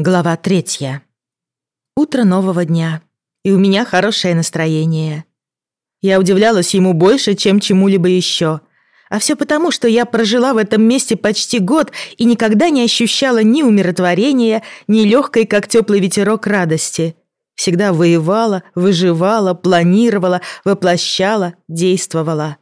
Глава третья. Утро нового дня. И у меня хорошее настроение. Я удивлялась ему больше, чем чему-либо еще. А все потому, что я прожила в этом месте почти год и никогда не ощущала ни умиротворения, ни легкой, как теплый ветерок, радости. Всегда воевала, выживала, планировала, воплощала, действовала.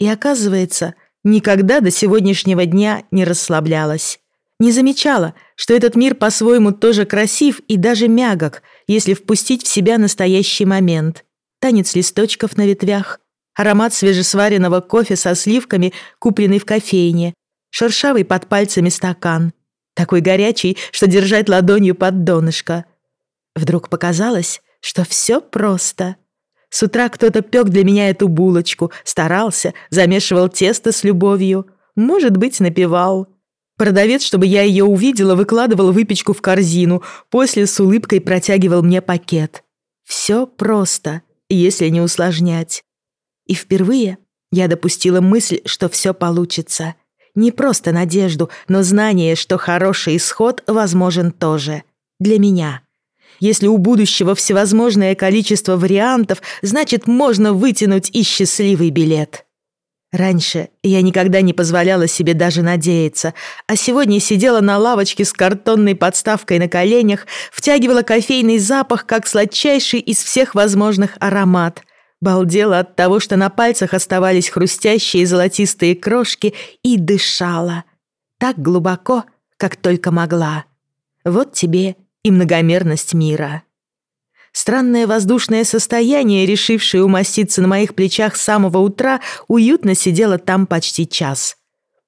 И оказывается, никогда до сегодняшнего дня не расслаблялась. Не замечала, что этот мир по-своему тоже красив и даже мягок, если впустить в себя настоящий момент. Танец листочков на ветвях, аромат свежесваренного кофе со сливками, купленный в кофейне, шершавый под пальцами стакан, такой горячий, что держать ладонью под донышко. Вдруг показалось, что все просто. С утра кто-то пек для меня эту булочку, старался, замешивал тесто с любовью, может быть, напевал. Продавец, чтобы я ее увидела, выкладывал выпечку в корзину, после с улыбкой протягивал мне пакет. Все просто, если не усложнять. И впервые я допустила мысль, что все получится. Не просто надежду, но знание, что хороший исход возможен тоже. Для меня. Если у будущего всевозможное количество вариантов, значит, можно вытянуть и счастливый билет. Раньше я никогда не позволяла себе даже надеяться, а сегодня сидела на лавочке с картонной подставкой на коленях, втягивала кофейный запах, как сладчайший из всех возможных аромат. Балдела от того, что на пальцах оставались хрустящие золотистые крошки, и дышала. Так глубоко, как только могла. Вот тебе и многомерность мира. Странное воздушное состояние, решившее умоститься на моих плечах с самого утра, уютно сидело там почти час.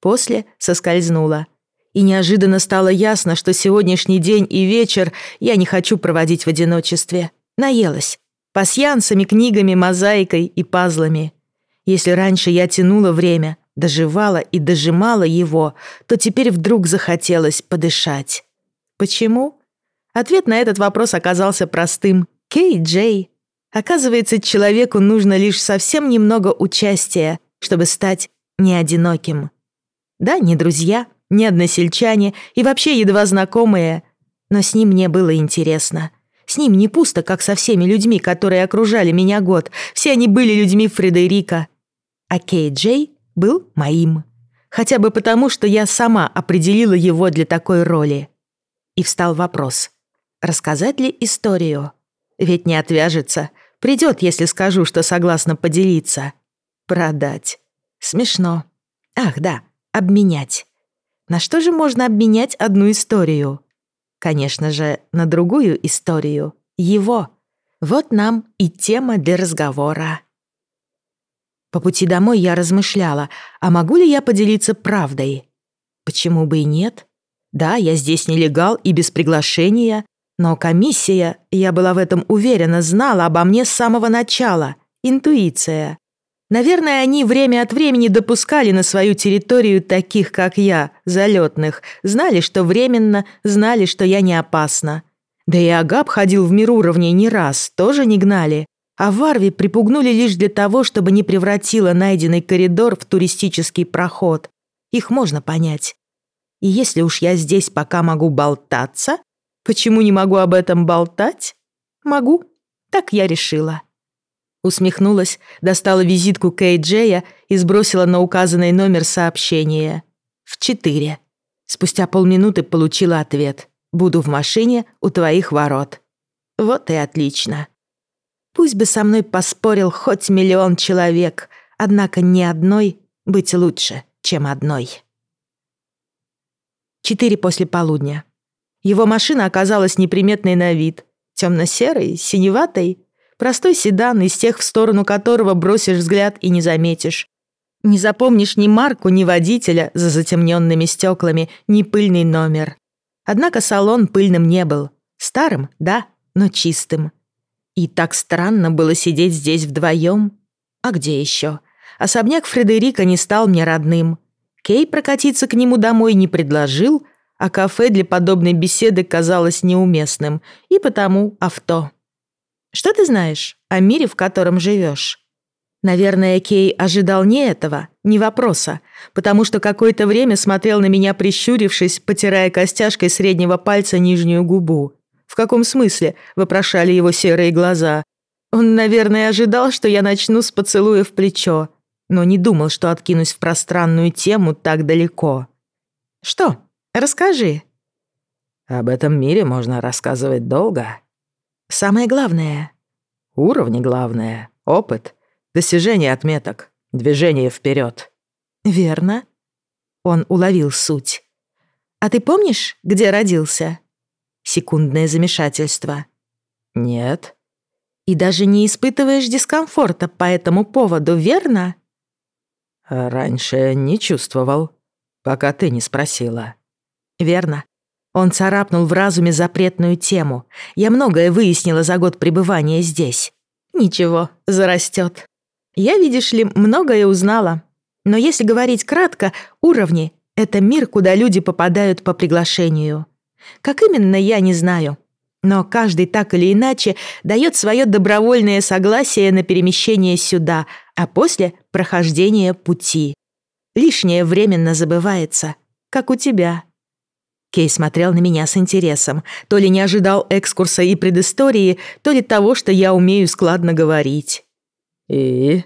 После соскользнуло. И неожиданно стало ясно, что сегодняшний день и вечер я не хочу проводить в одиночестве. Наелась. Пасьянсами, книгами, мозаикой и пазлами. Если раньше я тянула время, доживала и дожимала его, то теперь вдруг захотелось подышать. Почему? Ответ на этот вопрос оказался простым Кей Джей. Оказывается, человеку нужно лишь совсем немного участия, чтобы стать не одиноким. Да, не друзья, не односельчане и вообще едва знакомые, но с ним мне было интересно. С ним не пусто, как со всеми людьми, которые окружали меня год. Все они были людьми Фредерика. А Кей Джей был моим. Хотя бы потому, что я сама определила его для такой роли. И встал вопрос. Рассказать ли историю? Ведь не отвяжется. Придет, если скажу, что согласна поделиться. Продать. Смешно. Ах, да, обменять. На что же можно обменять одну историю? Конечно же, на другую историю. Его. Вот нам и тема для разговора. По пути домой я размышляла, а могу ли я поделиться правдой? Почему бы и нет? Да, я здесь нелегал и без приглашения, но комиссия, я была в этом уверена, знала обо мне с самого начала. Интуиция. Наверное, они время от времени допускали на свою территорию таких, как я, залетных, знали, что временно, знали, что я не опасна. Да и Агап ходил в мир уровней не раз, тоже не гнали. А Варви припугнули лишь для того, чтобы не превратила найденный коридор в туристический проход. Их можно понять. И если уж я здесь пока могу болтаться, Почему не могу об этом болтать? Могу. Так я решила. Усмехнулась, достала визитку Кей Джея и сбросила на указанный номер сообщение. В четыре. Спустя полминуты получила ответ. «Буду в машине у твоих ворот». Вот и отлично. Пусть бы со мной поспорил хоть миллион человек, однако ни одной быть лучше, чем одной. Четыре после полудня. Его машина оказалась неприметной на вид. Темно-серой, синеватой. Простой седан, из тех, в сторону которого бросишь взгляд и не заметишь. Не запомнишь ни марку, ни водителя за затемненными стеклами, ни пыльный номер. Однако салон пыльным не был. Старым, да, но чистым. И так странно было сидеть здесь вдвоем. А где еще? Особняк Фредерика не стал мне родным. Кей прокатиться к нему домой не предложил, а кафе для подобной беседы казалось неуместным, и потому авто. Что ты знаешь о мире, в котором живешь? Наверное, Кей ожидал не этого, не вопроса, потому что какое-то время смотрел на меня, прищурившись, потирая костяшкой среднего пальца нижнюю губу. В каком смысле, вопрошали его серые глаза. Он, наверное, ожидал, что я начну с поцелуя в плечо, но не думал, что откинусь в пространную тему так далеко. «Что? Расскажи». «Об этом мире можно рассказывать долго». «Самое главное». «Уровни главное. Опыт. Достижение отметок. Движение вперед. «Верно». Он уловил суть. «А ты помнишь, где родился?» Секундное замешательство. «Нет». «И даже не испытываешь дискомфорта по этому поводу, верно?» «Раньше не чувствовал, пока ты не спросила». «Верно. Он царапнул в разуме запретную тему. Я многое выяснила за год пребывания здесь. Ничего, зарастет. Я, видишь ли, многое узнала. Но если говорить кратко, уровни — это мир, куда люди попадают по приглашению. Как именно, я не знаю. Но каждый так или иначе дает свое добровольное согласие на перемещение сюда, а после — прохождение пути. Лишнее временно забывается, как у тебя. Кей смотрел на меня с интересом. То ли не ожидал экскурса и предыстории, то ли того, что я умею складно говорить. «И?»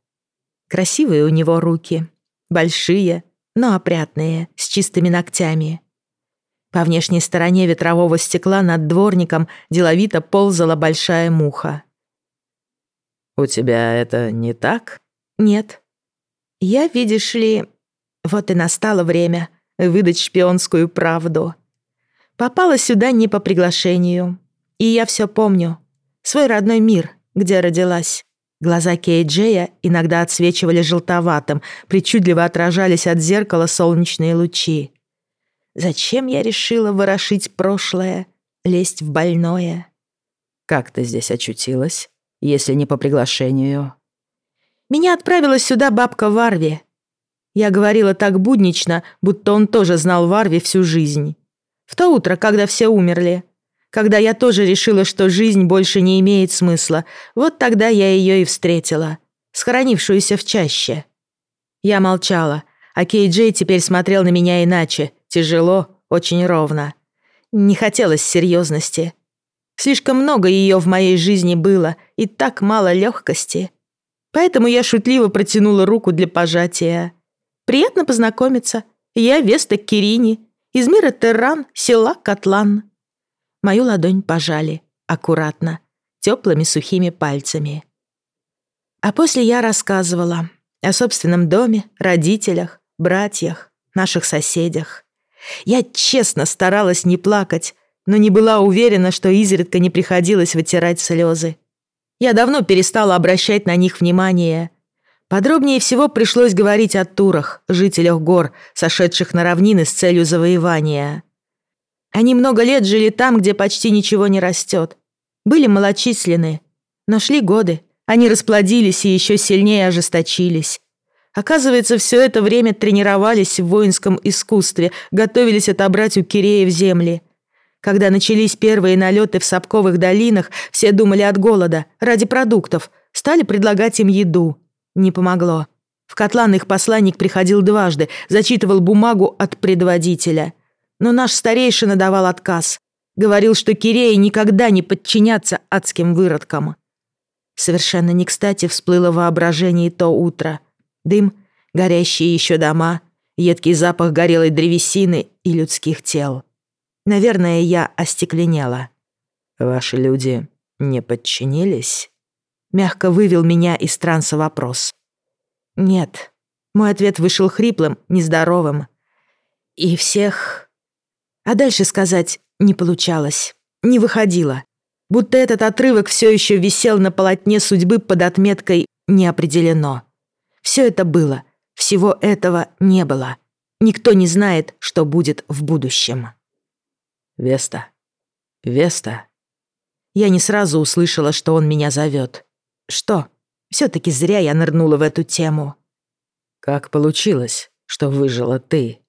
Красивые у него руки. Большие, но опрятные, с чистыми ногтями. По внешней стороне ветрового стекла над дворником деловито ползала большая муха. «У тебя это не так?» «Нет. Я, видишь ли, вот и настало время выдать шпионскую правду. Попала сюда не по приглашению. И я все помню. Свой родной мир, где родилась. Глаза Кей Джея иногда отсвечивали желтоватым, причудливо отражались от зеркала солнечные лучи. Зачем я решила ворошить прошлое, лезть в больное? Как ты здесь очутилась, если не по приглашению? Меня отправила сюда бабка Варви. Я говорила так буднично, будто он тоже знал Варви всю жизнь. В то утро, когда все умерли когда я тоже решила, что жизнь больше не имеет смысла. Вот тогда я ее и встретила, схоронившуюся в чаще. Я молчала, а Кей Джей теперь смотрел на меня иначе, тяжело, очень ровно. Не хотелось серьезности. Слишком много ее в моей жизни было, и так мало легкости. Поэтому я шутливо протянула руку для пожатия. «Приятно познакомиться. Я Веста Кирини, из мира Терран, села Котлан». Мою ладонь пожали, аккуратно, теплыми сухими пальцами. А после я рассказывала о собственном доме, родителях, братьях, наших соседях. Я честно старалась не плакать, но не была уверена, что изредка не приходилось вытирать слезы. Я давно перестала обращать на них внимание. Подробнее всего пришлось говорить о турах, жителях гор, сошедших на равнины с целью завоевания. Они много лет жили там, где почти ничего не растет. Были малочисленны. Но шли годы. Они расплодились и еще сильнее ожесточились. Оказывается, все это время тренировались в воинском искусстве, готовились отобрать у Киреев земли. Когда начались первые налеты в Сапковых долинах, все думали от голода, ради продуктов, стали предлагать им еду. Не помогло. В котлан их посланник приходил дважды, зачитывал бумагу от предводителя. Но наш старейшина давал отказ. Говорил, что Киреи никогда не подчинятся адским выродкам. Совершенно не кстати всплыло воображение то утро. Дым, горящие еще дома, едкий запах горелой древесины и людских тел. Наверное, я остекленела. «Ваши люди не подчинились?» Мягко вывел меня из транса вопрос. «Нет». Мой ответ вышел хриплым, нездоровым. «И всех а дальше сказать не получалось, не выходило. Будто этот отрывок все еще висел на полотне судьбы под отметкой «не определено». Все это было, всего этого не было. Никто не знает, что будет в будущем. «Веста, Веста». Я не сразу услышала, что он меня зовет. Что? Все-таки зря я нырнула в эту тему. «Как получилось, что выжила ты?»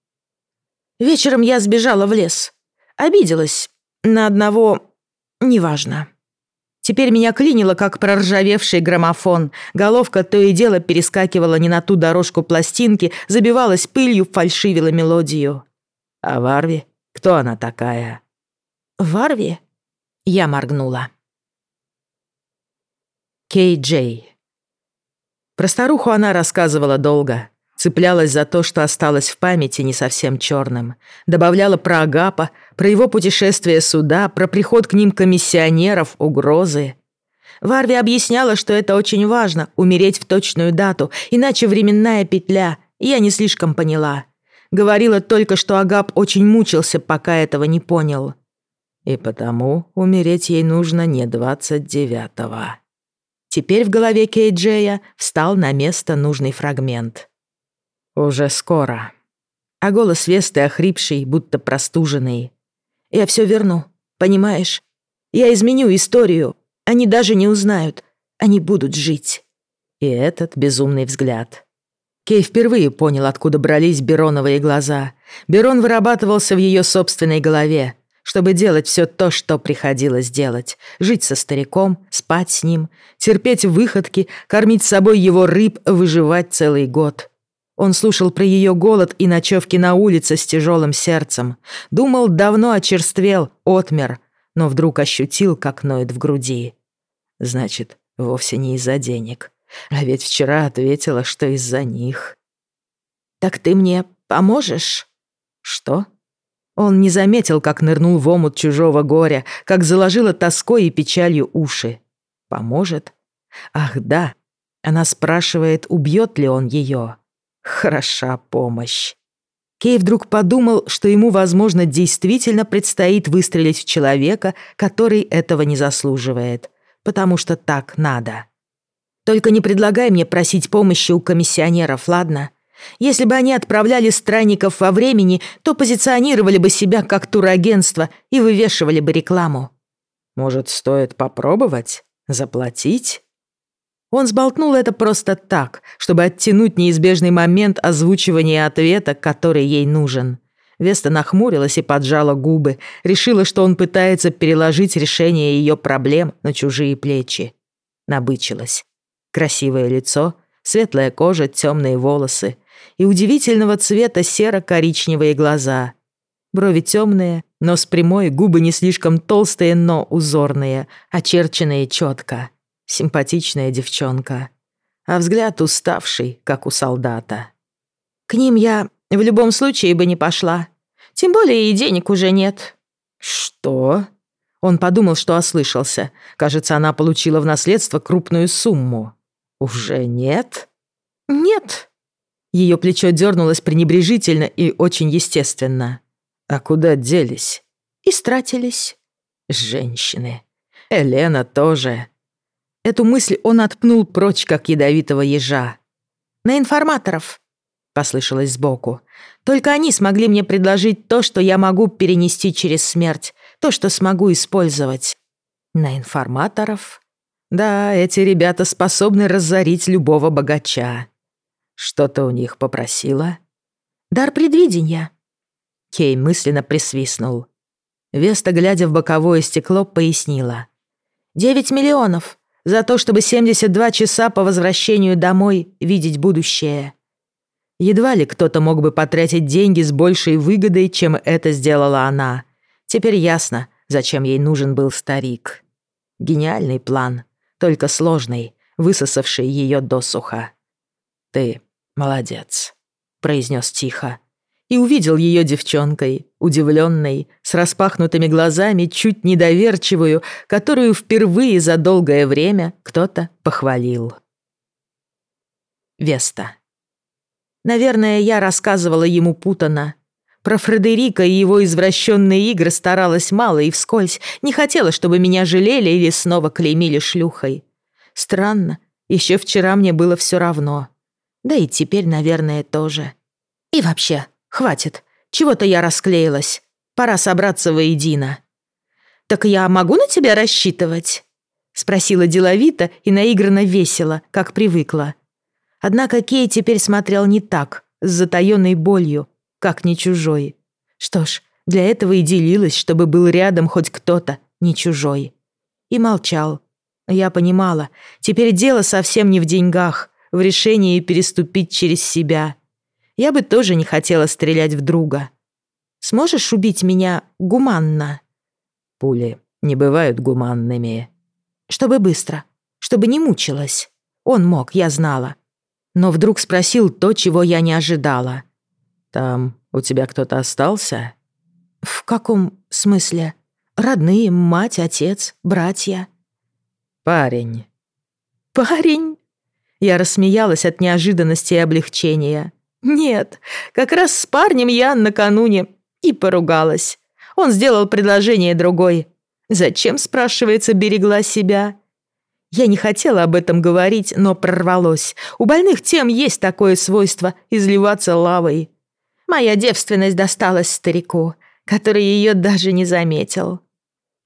Вечером я сбежала в лес. Обиделась. На одного... Неважно. Теперь меня клинило, как проржавевший граммофон. Головка то и дело перескакивала не на ту дорожку пластинки, забивалась пылью, фальшивила мелодию. «А Варви? Кто она такая?» «Варви?» Я моргнула. Кей Джей. Про старуху она рассказывала долго. Цеплялась за то, что осталось в памяти не совсем черным. Добавляла про Агапа, про его путешествие сюда, про приход к ним комиссионеров, угрозы. Варви объясняла, что это очень важно — умереть в точную дату, иначе временная петля. Я не слишком поняла. Говорила только, что Агап очень мучился, пока этого не понял. И потому умереть ей нужно не двадцать девятого. Теперь в голове Кей-Джея встал на место нужный фрагмент. «Уже скоро». А голос Весты охрипший, будто простуженный. «Я все верну, понимаешь? Я изменю историю. Они даже не узнают. Они будут жить». И этот безумный взгляд. Кей впервые понял, откуда брались Бероновые глаза. Берон вырабатывался в ее собственной голове, чтобы делать все то, что приходилось делать. Жить со стариком, спать с ним, терпеть выходки, кормить собой его рыб, выживать целый год. Он слушал про ее голод и ночевки на улице с тяжелым сердцем. Думал, давно очерствел, отмер, но вдруг ощутил, как ноет в груди. Значит, вовсе не из-за денег. А ведь вчера ответила, что из-за них. «Так ты мне поможешь?» «Что?» Он не заметил, как нырнул в омут чужого горя, как заложила тоской и печалью уши. «Поможет?» «Ах, да!» Она спрашивает, убьет ли он ее. Хороша помощь. Кей вдруг подумал, что ему, возможно, действительно предстоит выстрелить в человека, который этого не заслуживает, потому что так надо. Только не предлагай мне просить помощи у комиссионеров, ладно? Если бы они отправляли странников во времени, то позиционировали бы себя как турагентство и вывешивали бы рекламу. Может, стоит попробовать? Заплатить? Он сболтнул это просто так, чтобы оттянуть неизбежный момент озвучивания ответа, который ей нужен. Веста нахмурилась и поджала губы, решила, что он пытается переложить решение ее проблем на чужие плечи. Набычилась. Красивое лицо, светлая кожа, темные волосы и удивительного цвета серо-коричневые глаза. Брови темные, нос прямой, губы не слишком толстые, но узорные, очерченные четко симпатичная девчонка, а взгляд уставший, как у солдата. К ним я в любом случае бы не пошла. Тем более и денег уже нет. Что? Он подумал, что ослышался. Кажется, она получила в наследство крупную сумму. Уже нет? Нет. Ее плечо дернулось пренебрежительно и очень естественно. А куда делись? Истратились. Женщины. Елена тоже. Эту мысль он отпнул прочь, как ядовитого ежа. «На информаторов», — послышалось сбоку. «Только они смогли мне предложить то, что я могу перенести через смерть, то, что смогу использовать». «На информаторов?» «Да, эти ребята способны разорить любого богача». «Что-то у них попросила?» «Дар предвидения». Кей мысленно присвистнул. Веста, глядя в боковое стекло, пояснила. «Девять миллионов за то, чтобы 72 часа по возвращению домой видеть будущее. Едва ли кто-то мог бы потратить деньги с большей выгодой, чем это сделала она. Теперь ясно, зачем ей нужен был старик. Гениальный план, только сложный, высосавший ее досуха. «Ты молодец», — произнес тихо и увидел ее девчонкой, удивленной, с распахнутыми глазами, чуть недоверчивую, которую впервые за долгое время кто-то похвалил. Веста. Наверное, я рассказывала ему путано. Про Фредерика и его извращенные игры старалась мало и вскользь, не хотела, чтобы меня жалели или снова клеймили шлюхой. Странно, еще вчера мне было все равно. Да и теперь, наверное, тоже. И вообще, Хватит. Чего-то я расклеилась. Пора собраться воедино. «Так я могу на тебя рассчитывать?» Спросила деловито и наигранно весело, как привыкла. Однако Кей теперь смотрел не так, с затаённой болью, как не чужой. Что ж, для этого и делилась, чтобы был рядом хоть кто-то, не чужой. И молчал, Я понимала, теперь дело совсем не в деньгах, в решении переступить через себя. Я бы тоже не хотела стрелять в друга. Сможешь убить меня гуманно? Пули не бывают гуманными. Чтобы быстро, чтобы не мучилась. Он мог, я знала. Но вдруг спросил то, чего я не ожидала. «Там у тебя кто-то остался?» «В каком смысле? Родные, мать, отец, братья?» «Парень». «Парень?» Я рассмеялась от неожиданности и облегчения. «Нет, как раз с парнем я накануне и поругалась. Он сделал предложение другой. Зачем, спрашивается, берегла себя? Я не хотела об этом говорить, но прорвалось. У больных тем есть такое свойство – изливаться лавой. Моя девственность досталась старику, который ее даже не заметил.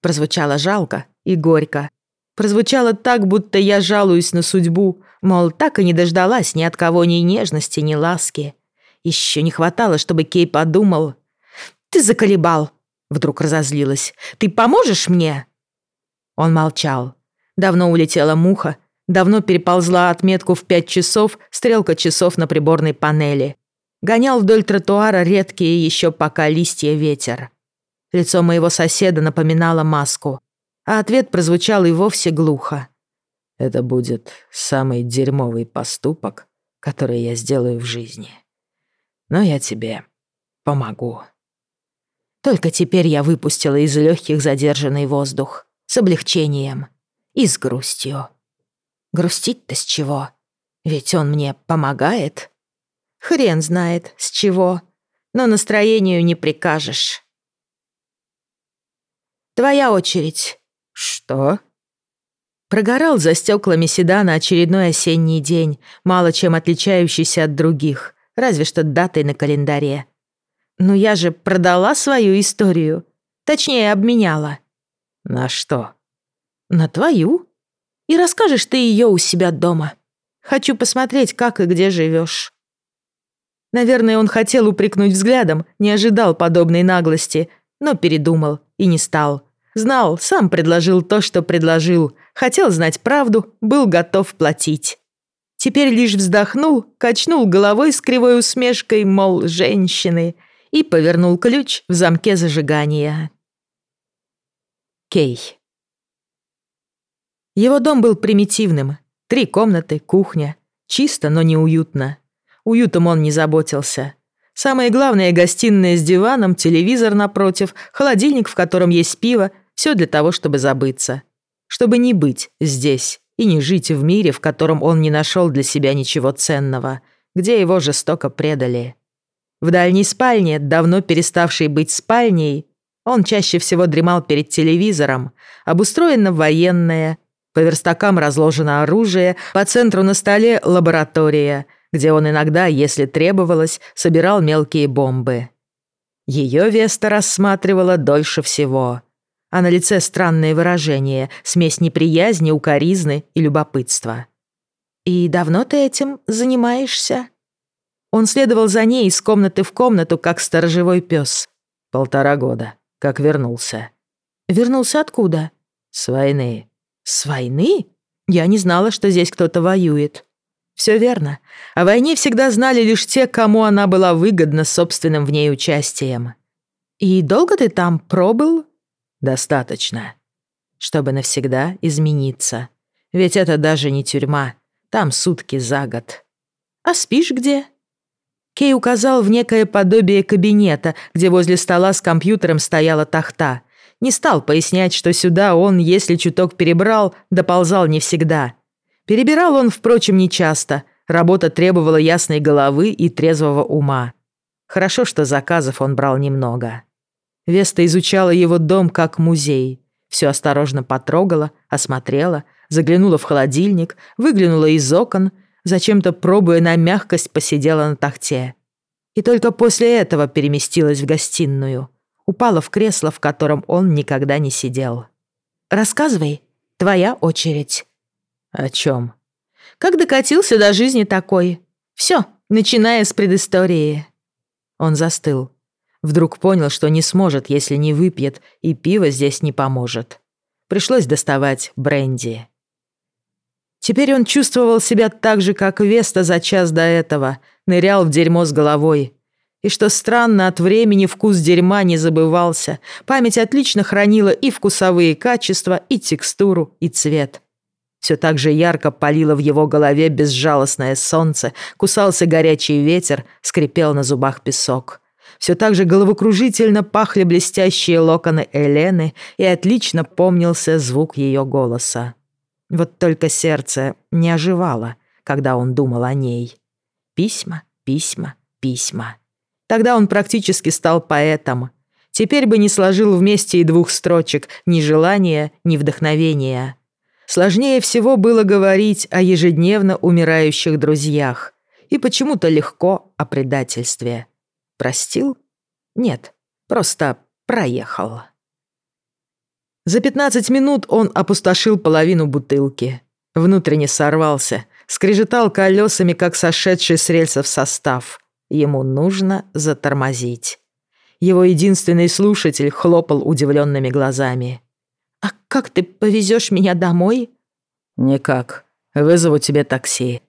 Прозвучало жалко и горько. Прозвучало так, будто я жалуюсь на судьбу, мол, так и не дождалась ни от кого ни нежности, ни ласки. Еще не хватало, чтобы Кей подумал. «Ты заколебал!» — вдруг разозлилась. «Ты поможешь мне?» Он молчал. Давно улетела муха, давно переползла отметку в пять часов стрелка часов на приборной панели. Гонял вдоль тротуара редкие еще пока листья ветер. Лицо моего соседа напоминало маску, а ответ прозвучал и вовсе глухо. «Это будет самый дерьмовый поступок, который я сделаю в жизни. Но я тебе помогу». Только теперь я выпустила из легких задержанный воздух с облегчением и с грустью. Грустить-то с чего? Ведь он мне помогает. Хрен знает, с чего, но настроению не прикажешь. Твоя очередь. Что? Прогорал за стеклами седана очередной осенний день, мало чем отличающийся от других, разве что датой на календаре. Но я же продала свою историю. Точнее, обменяла. На что? На твою. И расскажешь ты ее у себя дома. Хочу посмотреть, как и где живешь. Наверное, он хотел упрекнуть взглядом, не ожидал подобной наглости, но передумал и не стал. Знал, сам предложил то, что предложил. Хотел знать правду, был готов платить. Теперь лишь вздохнул, качнул головой с кривой усмешкой, мол, женщины, и повернул ключ в замке зажигания. Кей. Его дом был примитивным. Три комнаты, кухня. Чисто, но неуютно. Уютом он не заботился. Самое главное — гостиная с диваном, телевизор напротив, холодильник, в котором есть пиво. Все для того, чтобы забыться. Чтобы не быть здесь и не жить в мире, в котором он не нашел для себя ничего ценного, где его жестоко предали. В дальней спальне, давно переставшей быть спальней, он чаще всего дремал перед телевизором, обустроена военная, по верстакам разложено оружие, по центру на столе лаборатория, где он иногда, если требовалось, собирал мелкие бомбы. Ее Веста рассматривала дольше всего. А на лице странное выражение, смесь неприязни, укоризны и любопытства. «И давно ты этим занимаешься?» Он следовал за ней из комнаты в комнату, как сторожевой пес. «Полтора года, как вернулся». «Вернулся откуда?» «С войны. С войны? Я не знала, что здесь кто-то воюет. Все верно. О войне всегда знали лишь те, кому она была выгодна собственным в ней участием. И долго ты там пробыл? Достаточно. Чтобы навсегда измениться. Ведь это даже не тюрьма. Там сутки за год. А спишь где? Кей указал в некое подобие кабинета, где возле стола с компьютером стояла тахта — не стал пояснять, что сюда он, если чуток перебрал, доползал не всегда. Перебирал он, впрочем, нечасто. Работа требовала ясной головы и трезвого ума. Хорошо, что заказов он брал немного. Веста изучала его дом как музей. Все осторожно потрогала, осмотрела, заглянула в холодильник, выглянула из окон, зачем-то пробуя на мягкость посидела на тахте. И только после этого переместилась в гостиную упала в кресло, в котором он никогда не сидел. «Рассказывай, твоя очередь». «О чем?» «Как докатился до жизни такой? Все, начиная с предыстории». Он застыл. Вдруг понял, что не сможет, если не выпьет, и пиво здесь не поможет. Пришлось доставать бренди. Теперь он чувствовал себя так же, как Веста за час до этого, нырял в дерьмо с головой. И что странно, от времени вкус дерьма не забывался. Память отлично хранила и вкусовые качества, и текстуру, и цвет. Все так же ярко палило в его голове безжалостное солнце, кусался горячий ветер, скрипел на зубах песок. Все так же головокружительно пахли блестящие локоны Элены, и отлично помнился звук ее голоса. Вот только сердце не оживало, когда он думал о ней. Письма, письма, письма. Тогда он практически стал поэтом. Теперь бы не сложил вместе и двух строчек ни желания, ни вдохновения. Сложнее всего было говорить о ежедневно умирающих друзьях. И почему-то легко о предательстве. Простил? Нет, просто проехал. За 15 минут он опустошил половину бутылки. Внутренне сорвался, скрежетал колесами, как сошедший с рельсов состав. Ему нужно затормозить. Его единственный слушатель хлопал удивленными глазами. «А как ты повезешь меня домой?» «Никак. Вызову тебе такси».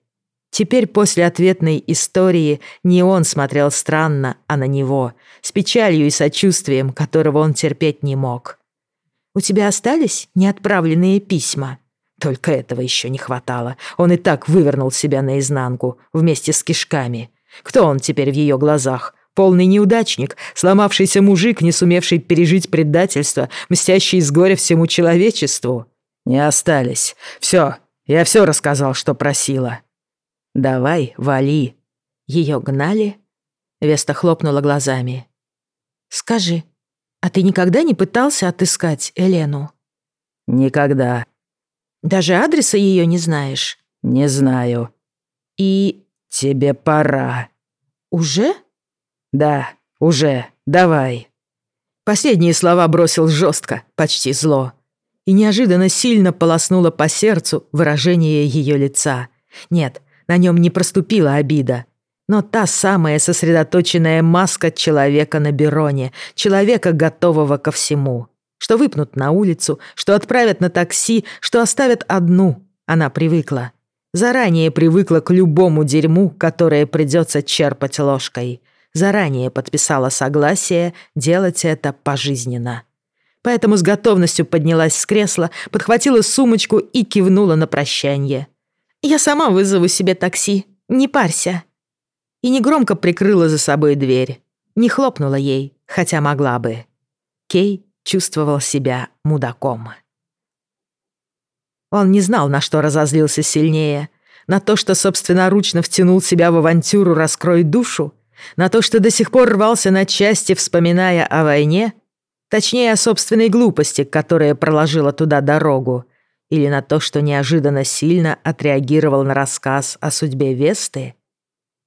Теперь после ответной истории не он смотрел странно, а на него, с печалью и сочувствием, которого он терпеть не мог. У тебя остались неотправленные письма?» Только этого еще не хватало. Он и так вывернул себя наизнанку, вместе с кишками. Кто он теперь в ее глазах? Полный неудачник, сломавшийся мужик, не сумевший пережить предательство, мстящий из горя всему человечеству? Не остались. Все, я все рассказал, что просила. Давай, вали. Ее гнали? Веста хлопнула глазами. Скажи, «А ты никогда не пытался отыскать Элену?» «Никогда». «Даже адреса ее не знаешь?» «Не знаю». «И...» «Тебе пора». «Уже?» «Да, уже. Давай». Последние слова бросил жестко, почти зло. И неожиданно сильно полоснуло по сердцу выражение ее лица. Нет, на нем не проступила обида но та самая сосредоточенная маска человека на Бероне, человека, готового ко всему. Что выпнут на улицу, что отправят на такси, что оставят одну. Она привыкла. Заранее привыкла к любому дерьму, которое придется черпать ложкой. Заранее подписала согласие делать это пожизненно. Поэтому с готовностью поднялась с кресла, подхватила сумочку и кивнула на прощание. «Я сама вызову себе такси, не парься» и негромко прикрыла за собой дверь. Не хлопнула ей, хотя могла бы. Кей чувствовал себя мудаком. Он не знал, на что разозлился сильнее. На то, что собственноручно втянул себя в авантюру «Раскрой душу», на то, что до сих пор рвался на части, вспоминая о войне, точнее, о собственной глупости, которая проложила туда дорогу, или на то, что неожиданно сильно отреагировал на рассказ о судьбе Весты,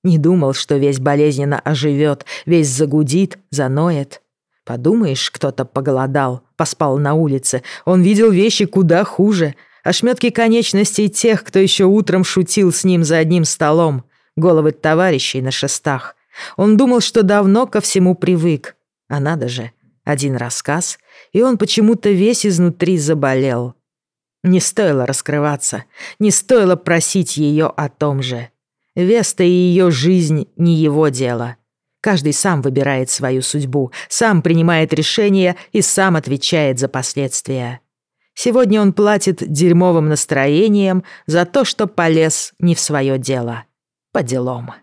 не думал, что весь болезненно оживет, весь загудит, заноет. Подумаешь, кто-то поголодал, поспал на улице. Он видел вещи куда хуже. Ошметки конечностей тех, кто еще утром шутил с ним за одним столом. Головы товарищей на шестах. Он думал, что давно ко всему привык. А надо же, один рассказ, и он почему-то весь изнутри заболел. Не стоило раскрываться, не стоило просить ее о том же. Веста и ее жизнь не его дело. Каждый сам выбирает свою судьбу, сам принимает решения и сам отвечает за последствия. Сегодня он платит дерьмовым настроением за то, что полез не в свое дело. По делам.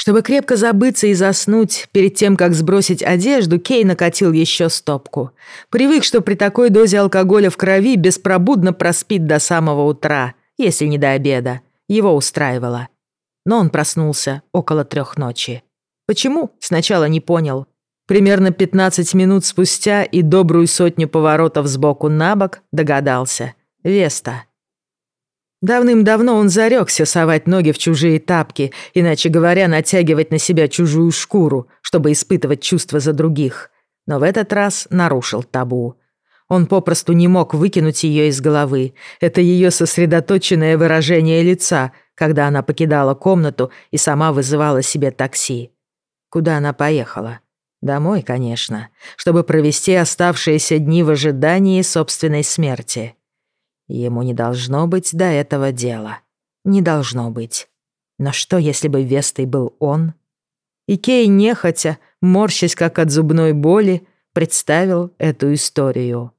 Чтобы крепко забыться и заснуть, перед тем, как сбросить одежду, Кей накатил еще стопку. Привык, что при такой дозе алкоголя в крови беспробудно проспит до самого утра, если не до обеда его устраивало. Но он проснулся около трех ночи. Почему? Сначала не понял. Примерно 15 минут спустя и добрую сотню поворотов сбоку на бок догадался. Веста. Давным-давно он зарекся совать ноги в чужие тапки, иначе говоря, натягивать на себя чужую шкуру, чтобы испытывать чувства за других. Но в этот раз нарушил табу. Он попросту не мог выкинуть ее из головы. Это ее сосредоточенное выражение лица, когда она покидала комнату и сама вызывала себе такси. Куда она поехала? Домой, конечно, чтобы провести оставшиеся дни в ожидании собственной смерти. Ему не должно быть до этого дела. Не должно быть. Но что, если бы Вестой был он? И Кей, нехотя, морщась как от зубной боли, представил эту историю.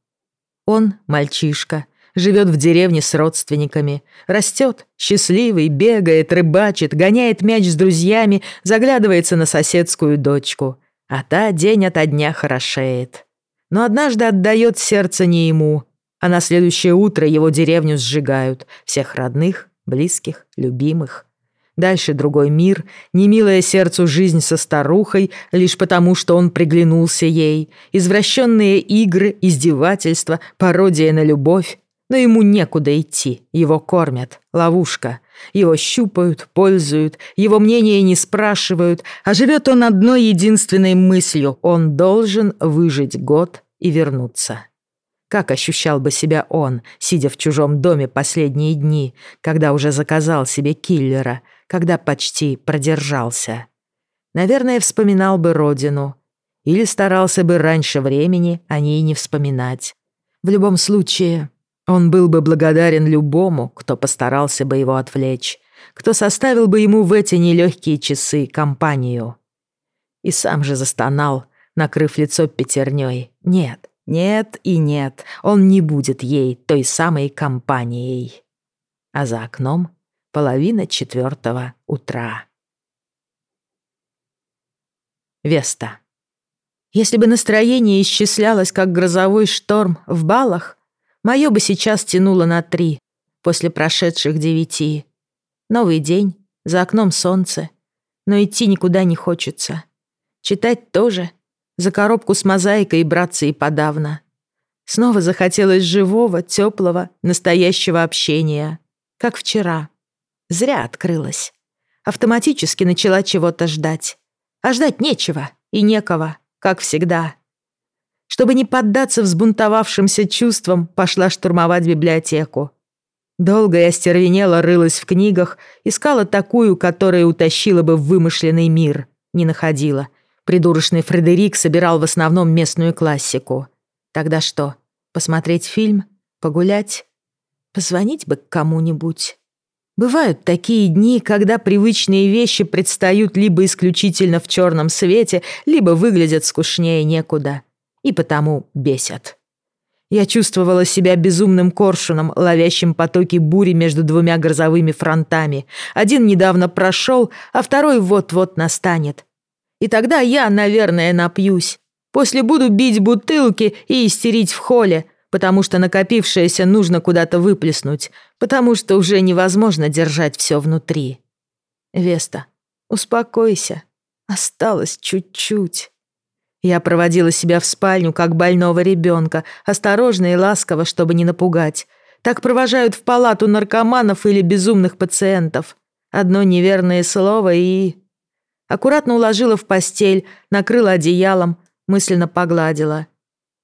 Он, мальчишка, живет в деревне с родственниками, растет, счастливый, бегает, рыбачит, гоняет мяч с друзьями, заглядывается на соседскую дочку, а та день ото дня хорошеет. Но однажды отдает сердце не ему, а на следующее утро его деревню сжигают, всех родных, близких, любимых. Дальше другой мир, немилая сердцу жизнь со старухой, лишь потому, что он приглянулся ей, извращенные игры, издевательства, пародия на любовь, но ему некуда идти, его кормят, ловушка. Его щупают, пользуют, его мнение не спрашивают, а живет он одной единственной мыслью – он должен выжить год и вернуться. Как ощущал бы себя он, сидя в чужом доме последние дни, когда уже заказал себе киллера, когда почти продержался? Наверное, вспоминал бы родину. Или старался бы раньше времени о ней не вспоминать. В любом случае, он был бы благодарен любому, кто постарался бы его отвлечь, кто составил бы ему в эти нелегкие часы компанию. И сам же застонал, накрыв лицо пятерней. Нет, нет и нет, он не будет ей той самой компанией. А за окном половина четвертого утра. Веста. Если бы настроение исчислялось как грозовой шторм в балах, Мое бы сейчас тянуло на три, после прошедших девяти. Новый день, за окном солнце, но идти никуда не хочется. Читать тоже, за коробку с мозаикой браться и подавно. Снова захотелось живого, теплого, настоящего общения, как вчера. Зря открылась. Автоматически начала чего-то ждать. А ждать нечего и некого, как всегда. Чтобы не поддаться взбунтовавшимся чувствам, пошла штурмовать библиотеку. Долго я стервенела, рылась в книгах, искала такую, которая утащила бы в вымышленный мир. Не находила. Придурочный Фредерик собирал в основном местную классику. Тогда что, посмотреть фильм? Погулять? Позвонить бы к кому-нибудь? Бывают такие дни, когда привычные вещи предстают либо исключительно в черном свете, либо выглядят скучнее некуда и потому бесят. Я чувствовала себя безумным коршуном, ловящим потоки бури между двумя грозовыми фронтами. Один недавно прошел, а второй вот-вот настанет. И тогда я, наверное, напьюсь. После буду бить бутылки и истерить в холле, потому что накопившееся нужно куда-то выплеснуть, потому что уже невозможно держать все внутри. Веста, успокойся. Осталось чуть-чуть. Я проводила себя в спальню, как больного ребенка, осторожно и ласково, чтобы не напугать. Так провожают в палату наркоманов или безумных пациентов. Одно неверное слово и... Аккуратно уложила в постель, накрыла одеялом, мысленно погладила.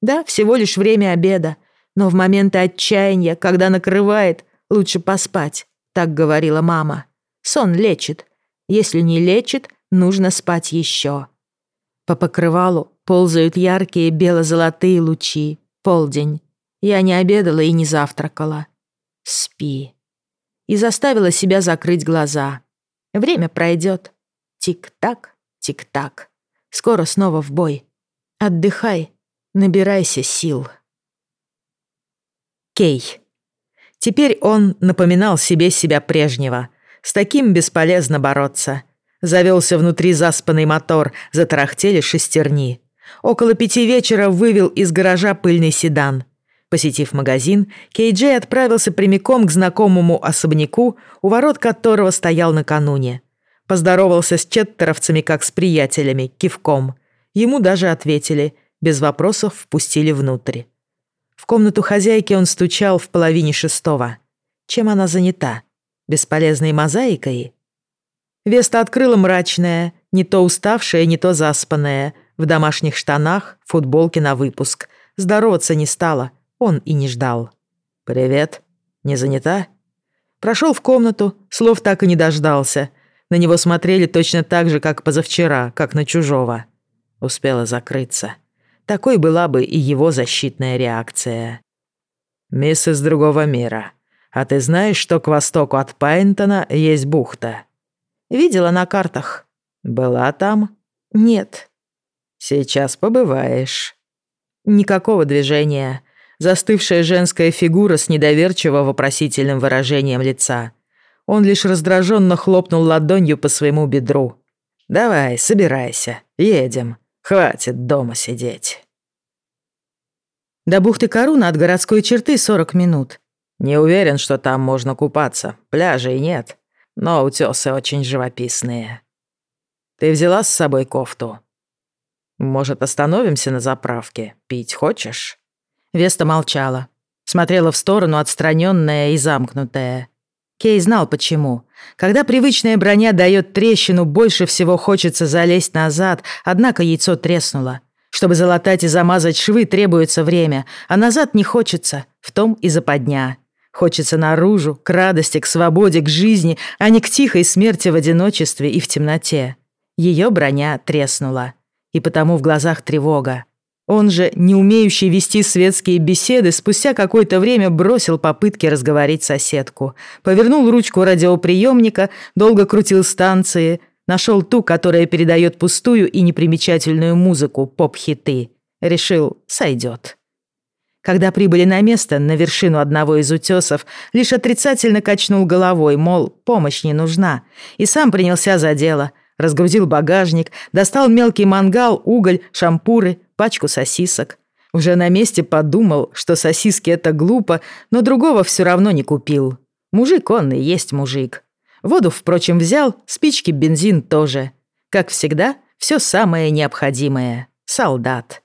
Да, всего лишь время обеда, но в моменты отчаяния, когда накрывает, лучше поспать, так говорила мама. Сон лечит. Если не лечит, нужно спать еще. По покрывалу ползают яркие бело-золотые лучи. Полдень. Я не обедала и не завтракала. Спи. И заставила себя закрыть глаза. Время пройдет. Тик-так, тик-так. Скоро снова в бой. Отдыхай, набирайся сил. Кей. Теперь он напоминал себе себя прежнего. С таким бесполезно бороться. Завелся внутри заспанный мотор, затарахтели шестерни. Около пяти вечера вывел из гаража пыльный седан. Посетив магазин, Кей Джей отправился прямиком к знакомому особняку, у ворот которого стоял накануне. Поздоровался с четтеровцами, как с приятелями, кивком. Ему даже ответили, без вопросов впустили внутрь. В комнату хозяйки он стучал в половине шестого. Чем она занята? Бесполезной мозаикой? Веста открыла мрачная, не то уставшая, не то заспанная, в домашних штанах, футболке на выпуск. Здороваться не стала, он и не ждал. «Привет. Не занята?» Прошел в комнату, слов так и не дождался. На него смотрели точно так же, как позавчера, как на чужого. Успела закрыться. Такой была бы и его защитная реакция. «Мисс из другого мира, а ты знаешь, что к востоку от Пайнтона есть бухта?» «Видела на картах». «Была там?» «Нет». «Сейчас побываешь». Никакого движения. Застывшая женская фигура с недоверчиво вопросительным выражением лица. Он лишь раздраженно хлопнул ладонью по своему бедру. «Давай, собирайся, едем. Хватит дома сидеть». До бухты Коруна от городской черты 40 минут. Не уверен, что там можно купаться. Пляжей нет, но утёсы очень живописные. Ты взяла с собой кофту? Может, остановимся на заправке? Пить хочешь?» Веста молчала. Смотрела в сторону, отстраненная и замкнутая. Кей знал почему. Когда привычная броня дает трещину, больше всего хочется залезть назад, однако яйцо треснуло. Чтобы залатать и замазать швы, требуется время, а назад не хочется, в том и западня. Хочется наружу, к радости, к свободе, к жизни, а не к тихой смерти в одиночестве и в темноте. Ее броня треснула и потому в глазах тревога. Он же, не умеющий вести светские беседы, спустя какое-то время бросил попытки разговорить соседку. Повернул ручку радиоприемника, долго крутил станции, нашел ту, которая передает пустую и непримечательную музыку, поп-хиты. Решил, сойдет. Когда прибыли на место, на вершину одного из утесов, лишь отрицательно качнул головой, мол, помощь не нужна, и сам принялся за дело – разгрузил багажник, достал мелкий мангал, уголь, шампуры, пачку сосисок. Уже на месте подумал, что сосиски это глупо, но другого все равно не купил. Мужик он и есть мужик. Воду, впрочем, взял, спички, бензин тоже. Как всегда, все самое необходимое. Солдат.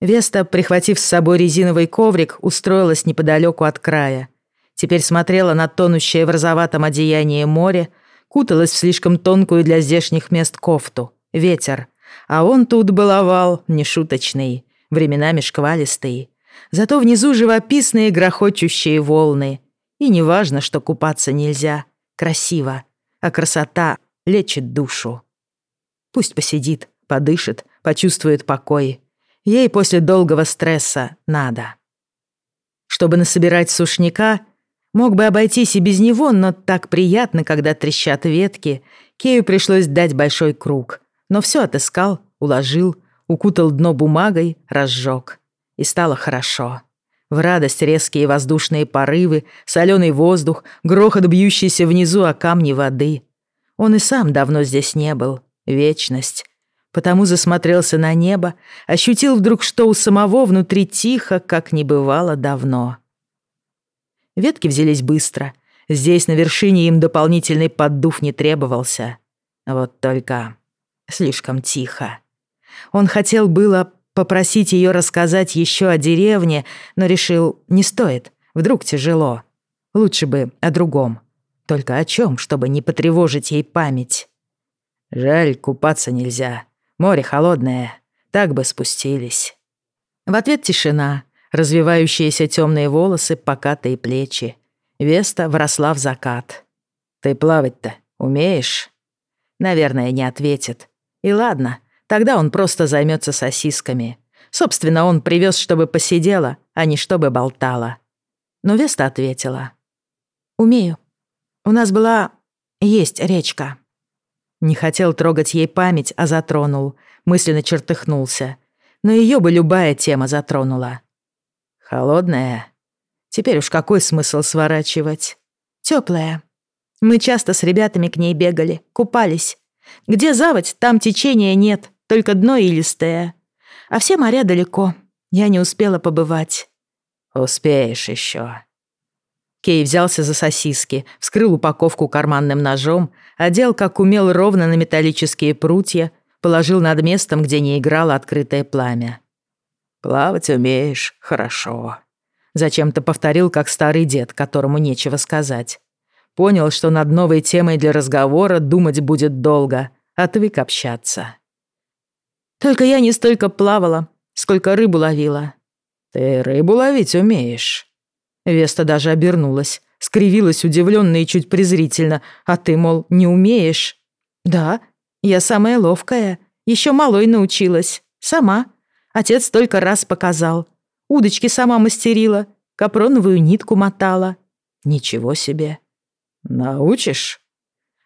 Веста, прихватив с собой резиновый коврик, устроилась неподалеку от края. Теперь смотрела на тонущее в розоватом одеянии море, куталась в слишком тонкую для здешних мест кофту. Ветер. А он тут баловал, нешуточный, временами шквалистый. Зато внизу живописные грохочущие волны. И не важно, что купаться нельзя. Красиво. А красота лечит душу. Пусть посидит, подышит, почувствует покой. Ей после долгого стресса надо. Чтобы насобирать сушняка, Мог бы обойтись и без него, но так приятно, когда трещат ветки. Кею пришлось дать большой круг. Но все отыскал, уложил, укутал дно бумагой, разжег. И стало хорошо. В радость резкие воздушные порывы, соленый воздух, грохот бьющийся внизу о камни воды. Он и сам давно здесь не был. Вечность. Потому засмотрелся на небо, ощутил вдруг, что у самого внутри тихо, как не бывало давно. Ветки взялись быстро. Здесь, на вершине, им дополнительный поддув не требовался. Вот только слишком тихо. Он хотел было попросить ее рассказать еще о деревне, но решил, не стоит, вдруг тяжело. Лучше бы о другом. Только о чем, чтобы не потревожить ей память? Жаль, купаться нельзя. Море холодное. Так бы спустились. В ответ тишина, развивающиеся темные волосы, покатые плечи. Веста вросла в закат. «Ты плавать-то умеешь?» Наверное, не ответит. И ладно, тогда он просто займется сосисками. Собственно, он привез, чтобы посидела, а не чтобы болтала. Но Веста ответила. «Умею. У нас была... есть речка». Не хотел трогать ей память, а затронул. Мысленно чертыхнулся. Но ее бы любая тема затронула. Холодная? Теперь уж какой смысл сворачивать? Теплая. Мы часто с ребятами к ней бегали, купались. Где заводь, там течения нет, только дно илистое. А все моря далеко. Я не успела побывать. Успеешь еще. Кей взялся за сосиски, вскрыл упаковку карманным ножом, одел, как умел, ровно на металлические прутья, положил над местом, где не играло открытое пламя. «Плавать умеешь, хорошо». Зачем-то повторил, как старый дед, которому нечего сказать. Понял, что над новой темой для разговора думать будет долго, отвык общаться. «Только я не столько плавала, сколько рыбу ловила». «Ты рыбу ловить умеешь?» Веста даже обернулась, скривилась удивленно и чуть презрительно. «А ты, мол, не умеешь?» «Да, я самая ловкая. Еще малой научилась. Сама. Отец только раз показал. Удочки сама мастерила. капроновую нитку мотала. Ничего себе. Научишь?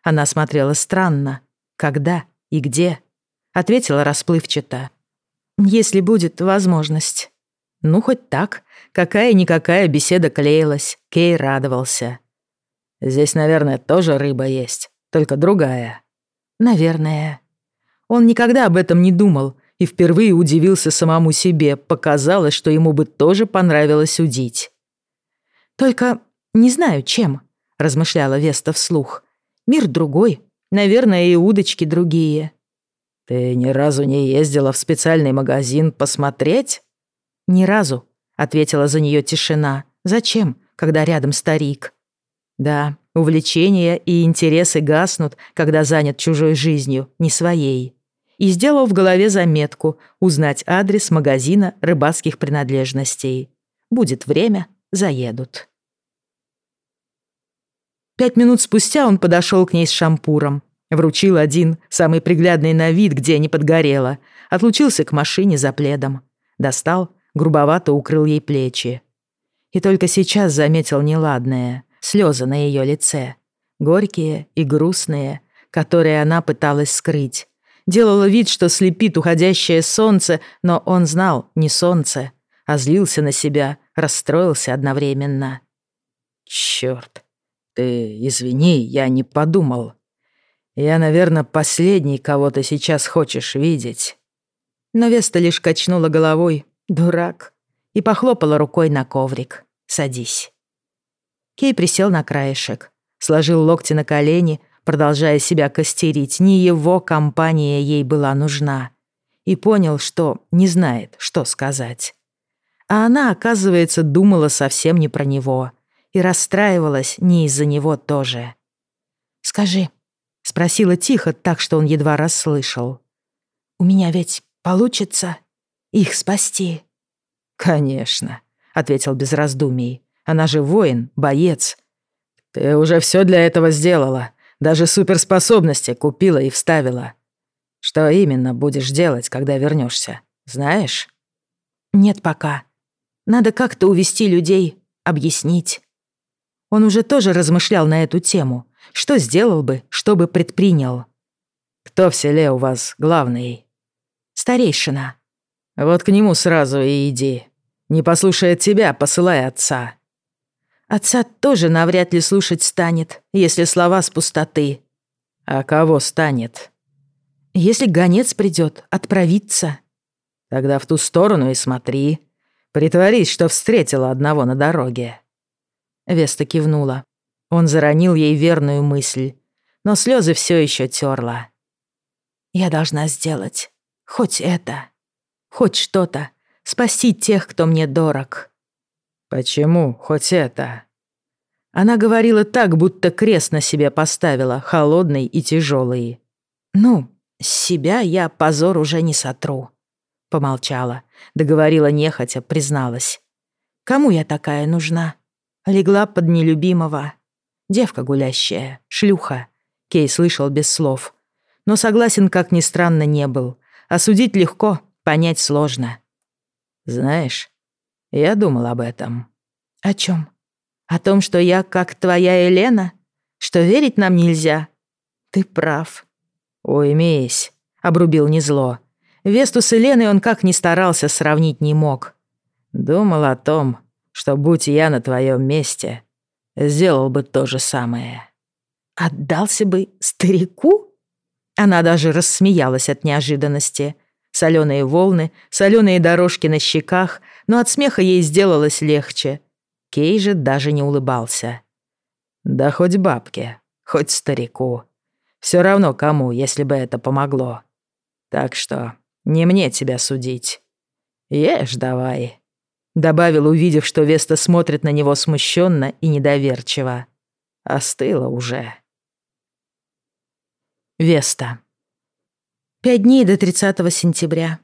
Она смотрела странно. Когда и где? Ответила расплывчато. Если будет возможность. Ну, хоть так. Какая-никакая беседа клеилась. Кей радовался. Здесь, наверное, тоже рыба есть, только другая. Наверное. Он никогда об этом не думал и впервые удивился самому себе. Показалось, что ему бы тоже понравилось удить. «Только не знаю, чем», — размышляла Веста вслух. «Мир другой. Наверное, и удочки другие». «Ты ни разу не ездила в специальный магазин посмотреть?» «Ни разу», — ответила за нее тишина. «Зачем, когда рядом старик?» «Да, увлечения и интересы гаснут, когда занят чужой жизнью, не своей». И сделал в голове заметку узнать адрес магазина рыбацких принадлежностей. Будет время, заедут. Пять минут спустя он подошел к ней с шампуром. Вручил один, самый приглядный на вид, где не подгорело. Отлучился к машине за пледом. Достал, грубовато укрыл ей плечи. И только сейчас заметил неладное. Слезы на ее лице. Горькие и грустные, которые она пыталась скрыть. Делала вид, что слепит уходящее солнце, но он знал, не солнце, а злился на себя, расстроился одновременно. «Чёрт, ты извини, я не подумал. Я, наверное, последний, кого ты сейчас хочешь видеть». Но Веста лишь качнула головой, дурак, и похлопала рукой на коврик. «Садись». Кей присел на краешек, сложил локти на колени, продолжая себя костерить. Не его компания ей была нужна. И понял, что не знает, что сказать. А она, оказывается, думала совсем не про него. И расстраивалась не из-за него тоже. «Скажи», — спросила тихо, так что он едва расслышал. «У меня ведь получится их спасти?» «Конечно», — ответил без раздумий. «Она же воин, боец. Ты уже все для этого сделала. Даже суперспособности купила и вставила. Что именно будешь делать, когда вернешься? Знаешь?» «Нет пока. Надо как-то увести людей, объяснить». Он уже тоже размышлял на эту тему. Что сделал бы, что бы предпринял? «Кто в селе у вас главный?» «Старейшина». «Вот к нему сразу и иди. Не послушает тебя, посылай отца». Отца тоже навряд ли слушать станет, если слова с пустоты. А кого станет? Если гонец придет, отправиться. Тогда в ту сторону и смотри. Притворись, что встретила одного на дороге. Веста кивнула. Он заронил ей верную мысль, но слезы все еще терла. «Я должна сделать хоть это, хоть что-то, спасти тех, кто мне дорог». «Почему хоть это?» Она говорила так, будто крест на себе поставила, холодный и тяжелый. «Ну, с себя я позор уже не сотру», — помолчала, договорила нехотя, призналась. «Кому я такая нужна? Легла под нелюбимого, Девка гулящая, шлюха. Кей слышал без слов. Но согласен, как ни странно, не был. Осудить легко, понять сложно. Знаешь, я думал об этом. О чем? О том, что я как твоя Елена? Что верить нам нельзя? Ты прав. Уймись, обрубил незло. Весту с Еленой он как ни старался, сравнить не мог. Думал о том, что будь я на твоем месте, сделал бы то же самое. Отдался бы старику? Она даже рассмеялась от неожиданности. Соленые волны, соленые дорожки на щеках, но от смеха ей сделалось легче. Кей же даже не улыбался. Да хоть бабке, хоть старику. Все равно кому, если бы это помогло. Так что не мне тебя судить. Ешь давай. Добавил, увидев, что Веста смотрит на него смущенно и недоверчиво. Остыла уже. Веста. Пять дней до 30 сентября.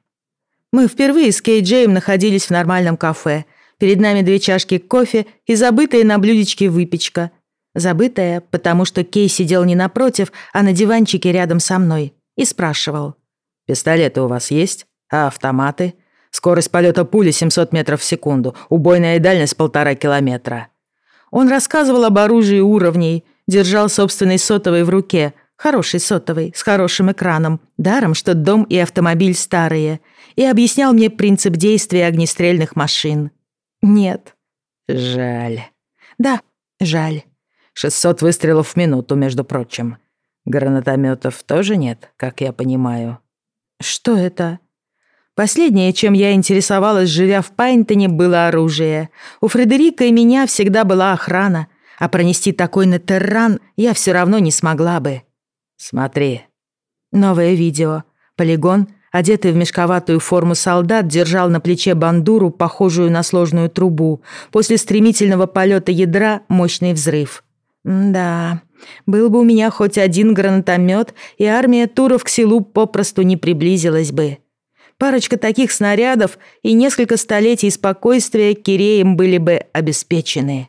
Мы впервые с Кей Джейм находились в нормальном кафе. Перед нами две чашки кофе и забытая на блюдечке выпечка. Забытая, потому что Кей сидел не напротив, а на диванчике рядом со мной и спрашивал. «Пистолеты у вас есть? А автоматы? Скорость полета пули 700 метров в секунду, убойная дальность полтора километра. Он рассказывал об оружии уровней, держал собственный сотовый в руке, хороший сотовый, с хорошим экраном, даром, что дом и автомобиль старые, и объяснял мне принцип действия огнестрельных машин. Нет. Жаль. Да, жаль. 600 выстрелов в минуту, между прочим. Гранатометов тоже нет, как я понимаю. Что это? Последнее, чем я интересовалась, живя в Пайнтоне, было оружие. У Фредерика и меня всегда была охрана, а пронести такой на терран я все равно не смогла бы. Смотри. Новое видео. Полигон, одетый в мешковатую форму солдат, держал на плече бандуру, похожую на сложную трубу. После стремительного полета ядра мощный взрыв. Да, был бы у меня хоть один гранатомет, и армия туров к селу попросту не приблизилась бы. Парочка таких снарядов и несколько столетий спокойствия Киреем были бы обеспечены.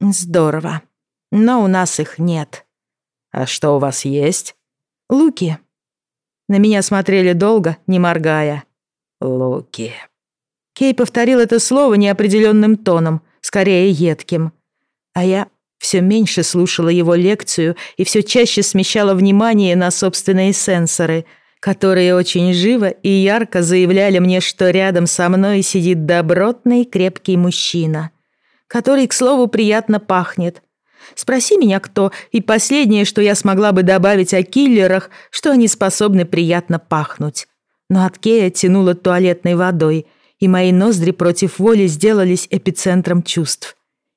Здорово. Но у нас их нет. А что у вас есть? Луки. На меня смотрели долго, не моргая. Луки. Кей повторил это слово неопределенным тоном, скорее едким. А я все меньше слушала его лекцию и все чаще смещала внимание на собственные сенсоры, которые очень живо и ярко заявляли мне, что рядом со мной сидит добротный крепкий мужчина, который, к слову, приятно пахнет. Спроси меня кто, и последнее, что я смогла бы добавить о киллерах, что они способны приятно пахнуть. Но от Кея тянуло туалетной водой, и мои ноздри против воли сделались эпицентром чувств.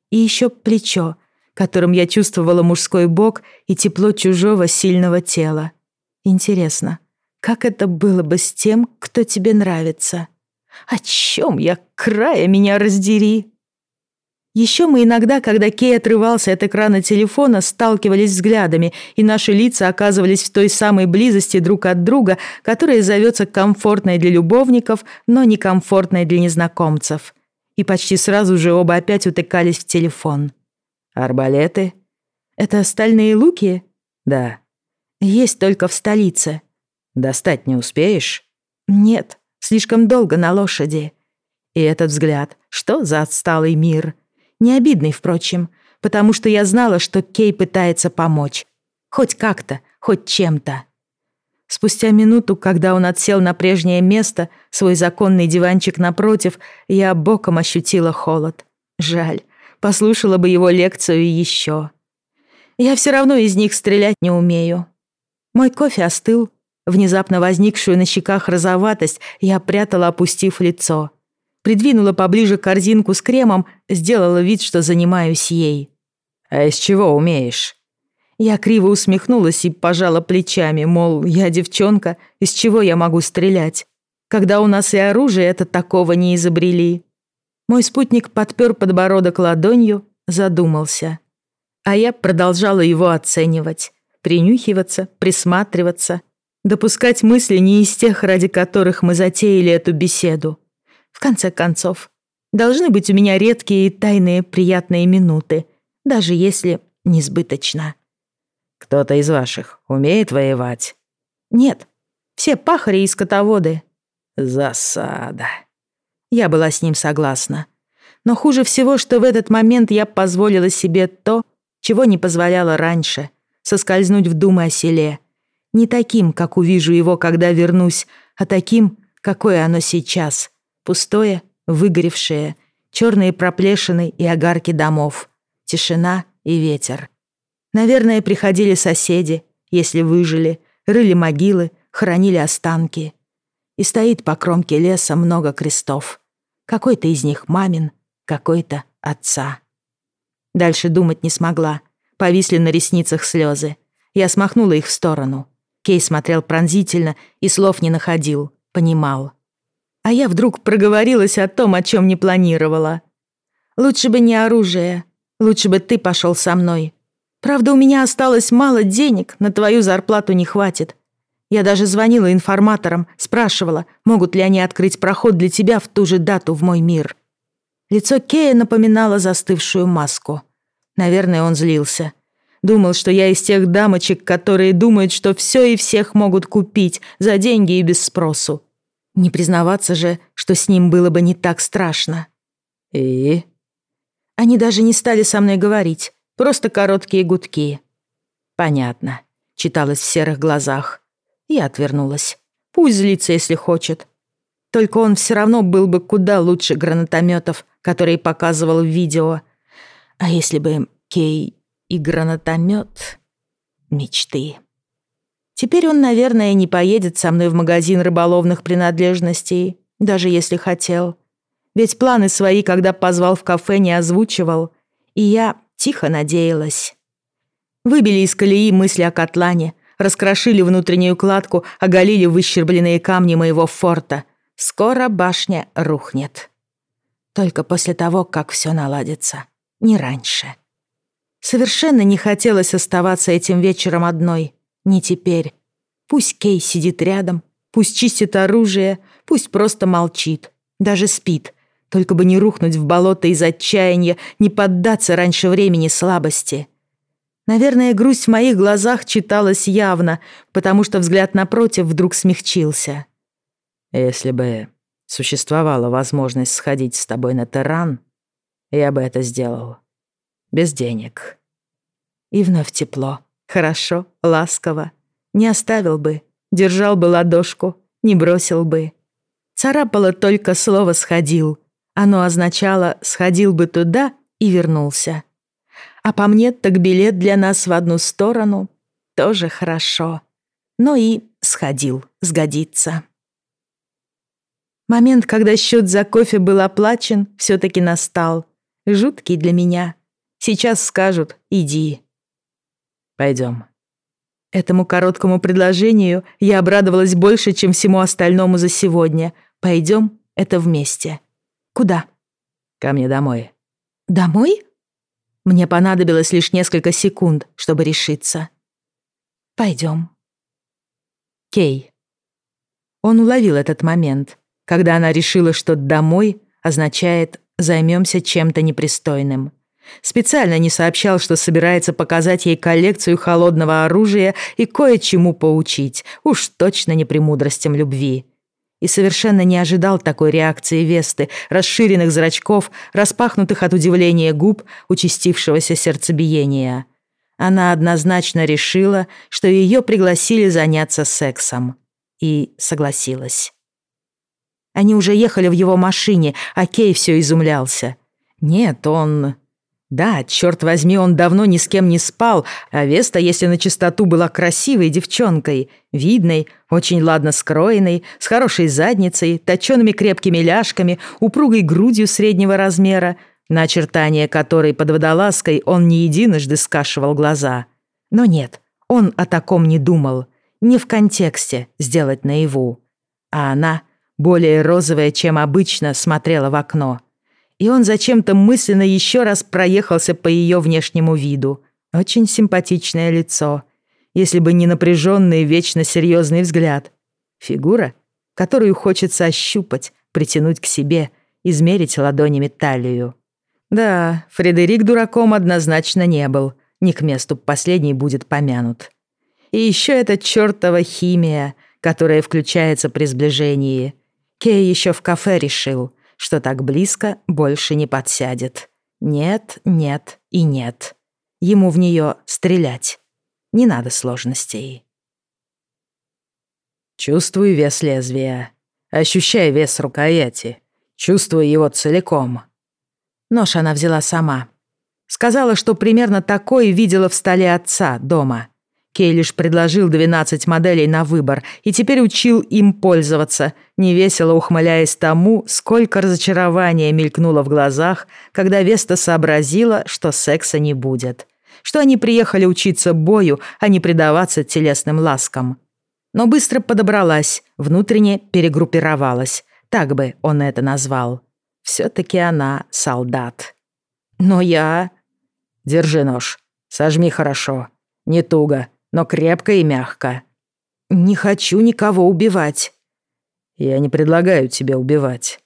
И еще плечо — которым я чувствовала мужской бок и тепло чужого сильного тела. Интересно, как это было бы с тем, кто тебе нравится? О чем я, края меня раздери? Еще мы иногда, когда Кей отрывался от экрана телефона, сталкивались взглядами, и наши лица оказывались в той самой близости друг от друга, которая зовется комфортной для любовников, но некомфортной для незнакомцев. И почти сразу же оба опять утыкались в телефон. Арбалеты? Это стальные луки? Да. Есть только в столице. Достать не успеешь? Нет, слишком долго на лошади. И этот взгляд, что за отсталый мир? Не обидный, впрочем, потому что я знала, что Кей пытается помочь. Хоть как-то, хоть чем-то. Спустя минуту, когда он отсел на прежнее место, свой законный диванчик напротив, я боком ощутила холод. Жаль, послушала бы его лекцию еще. Я все равно из них стрелять не умею. Мой кофе остыл. Внезапно возникшую на щеках розоватость я прятала, опустив лицо. Придвинула поближе корзинку с кремом, сделала вид, что занимаюсь ей. «А из чего умеешь?» Я криво усмехнулась и пожала плечами, мол, я девчонка, из чего я могу стрелять? Когда у нас и оружие это такого не изобрели. Мой спутник подпер подбородок ладонью, задумался. А я продолжала его оценивать, принюхиваться, присматриваться, допускать мысли не из тех, ради которых мы затеяли эту беседу. В конце концов, должны быть у меня редкие и тайные приятные минуты, даже если несбыточно. Кто-то из ваших умеет воевать? Нет, все пахари и скотоводы. Засада. Я была с ним согласна. Но хуже всего, что в этот момент я позволила себе то, чего не позволяла раньше — соскользнуть в думы о селе. Не таким, как увижу его, когда вернусь, а таким, какое оно сейчас. Пустое, выгоревшее, черные проплешины и огарки домов, тишина и ветер. Наверное, приходили соседи, если выжили, рыли могилы, хранили останки и стоит по кромке леса много крестов. Какой-то из них мамин, какой-то отца. Дальше думать не смогла. Повисли на ресницах слезы. Я смахнула их в сторону. Кей смотрел пронзительно и слов не находил, понимал. А я вдруг проговорилась о том, о чем не планировала. Лучше бы не оружие, лучше бы ты пошел со мной. Правда, у меня осталось мало денег, на твою зарплату не хватит. Я даже звонила информаторам, спрашивала, могут ли они открыть проход для тебя в ту же дату в мой мир. Лицо Кея напоминало застывшую маску. Наверное, он злился. Думал, что я из тех дамочек, которые думают, что все и всех могут купить за деньги и без спросу. Не признаваться же, что с ним было бы не так страшно. И? Они даже не стали со мной говорить, просто короткие гудки. Понятно, читалось в серых глазах. Я отвернулась. Пусть злится, если хочет. Только он все равно был бы куда лучше гранатометов, которые показывал в видео. А если бы Кей и гранатомет? Мечты. Теперь он, наверное, не поедет со мной в магазин рыболовных принадлежностей, даже если хотел. Ведь планы свои, когда позвал в кафе, не озвучивал. И я тихо надеялась. Выбили из колеи мысли о котлане, раскрошили внутреннюю кладку, оголили выщербленные камни моего форта. Скоро башня рухнет. Только после того, как все наладится. Не раньше. Совершенно не хотелось оставаться этим вечером одной. Не теперь. Пусть Кей сидит рядом, пусть чистит оружие, пусть просто молчит, даже спит. Только бы не рухнуть в болото из отчаяния, не поддаться раньше времени слабости. Наверное, грусть в моих глазах читалась явно, потому что взгляд напротив вдруг смягчился. «Если бы существовала возможность сходить с тобой на Терран, я бы это сделал. Без денег». И вновь тепло. Хорошо, ласково. Не оставил бы, держал бы ладошку, не бросил бы. Царапало только слово «сходил». Оно означало «сходил бы туда» и вернулся. А по мне так билет для нас в одну сторону тоже хорошо. Но и сходил, сгодится. Момент, когда счет за кофе был оплачен, все-таки настал. Жуткий для меня. Сейчас скажут «иди». Пойдем. Этому короткому предложению я обрадовалась больше, чем всему остальному за сегодня. Пойдем, это вместе. Куда? Ко мне домой. Домой? Мне понадобилось лишь несколько секунд, чтобы решиться. Пойдем. Кей. Он уловил этот момент, когда она решила, что «домой» означает «займемся чем-то непристойным». Специально не сообщал, что собирается показать ей коллекцию холодного оружия и кое-чему поучить, уж точно не премудростям любви. И совершенно не ожидал такой реакции Весты, расширенных зрачков, распахнутых от удивления губ, участившегося сердцебиения. Она однозначно решила, что ее пригласили заняться сексом. И согласилась. Они уже ехали в его машине, а Кей все изумлялся. Нет, он да, черт возьми, он давно ни с кем не спал, а Веста, если на чистоту, была красивой девчонкой, видной, очень ладно скроенной, с хорошей задницей, точеными крепкими ляжками, упругой грудью среднего размера, на очертания которой под водолазкой он не единожды скашивал глаза. Но нет, он о таком не думал, не в контексте сделать наяву. А она, более розовая, чем обычно, смотрела в окно — и он зачем-то мысленно еще раз проехался по ее внешнему виду. Очень симпатичное лицо, если бы не напряженный вечно серьезный взгляд. Фигура, которую хочется ощупать, притянуть к себе, измерить ладонями талию. Да, Фредерик дураком однозначно не был, не к месту последний будет помянут. И еще эта чертова химия, которая включается при сближении. Кей еще в кафе решил — что так близко больше не подсядет. Нет, нет и нет. Ему в нее стрелять. Не надо сложностей. Чувствую вес лезвия. Ощущай вес рукояти. Чувствую его целиком. Нож она взяла сама. Сказала, что примерно такой видела в столе отца дома. Кей лишь предложил 12 моделей на выбор и теперь учил им пользоваться, невесело ухмыляясь тому, сколько разочарования мелькнуло в глазах, когда Веста сообразила, что секса не будет. Что они приехали учиться бою, а не предаваться телесным ласкам. Но быстро подобралась, внутренне перегруппировалась. Так бы он это назвал. Все-таки она солдат. Но я... Держи нож. Сожми хорошо. Не туго но крепко и мягко. Не хочу никого убивать. Я не предлагаю тебе убивать.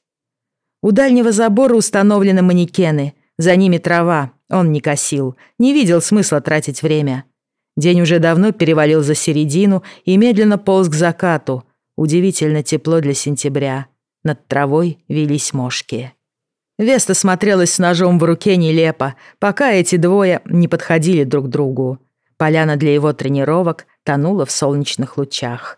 У дальнего забора установлены манекены. За ними трава. Он не косил. Не видел смысла тратить время. День уже давно перевалил за середину и медленно полз к закату. Удивительно тепло для сентября. Над травой вились мошки. Веста смотрелась с ножом в руке нелепо, пока эти двое не подходили друг к другу. Поляна для его тренировок тонула в солнечных лучах.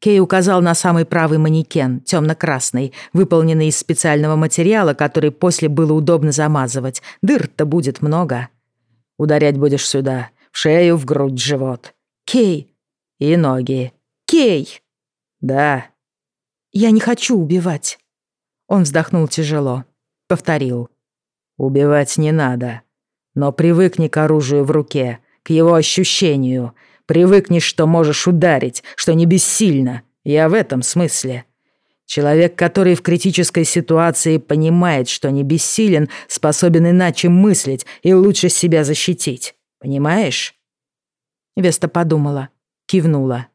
Кей указал на самый правый манекен, темно-красный, выполненный из специального материала, который после было удобно замазывать. Дыр-то будет много. Ударять будешь сюда, в шею, в грудь, живот. Кей. И ноги. Кей. Да. Я не хочу убивать. Он вздохнул тяжело. Повторил. Убивать не надо. Но привыкни к оружию в руке, к его ощущению — Привыкнешь, что можешь ударить, что не бессильно. Я в этом смысле. Человек, который в критической ситуации понимает, что не бессилен, способен иначе мыслить и лучше себя защитить. Понимаешь?» Веста подумала, кивнула.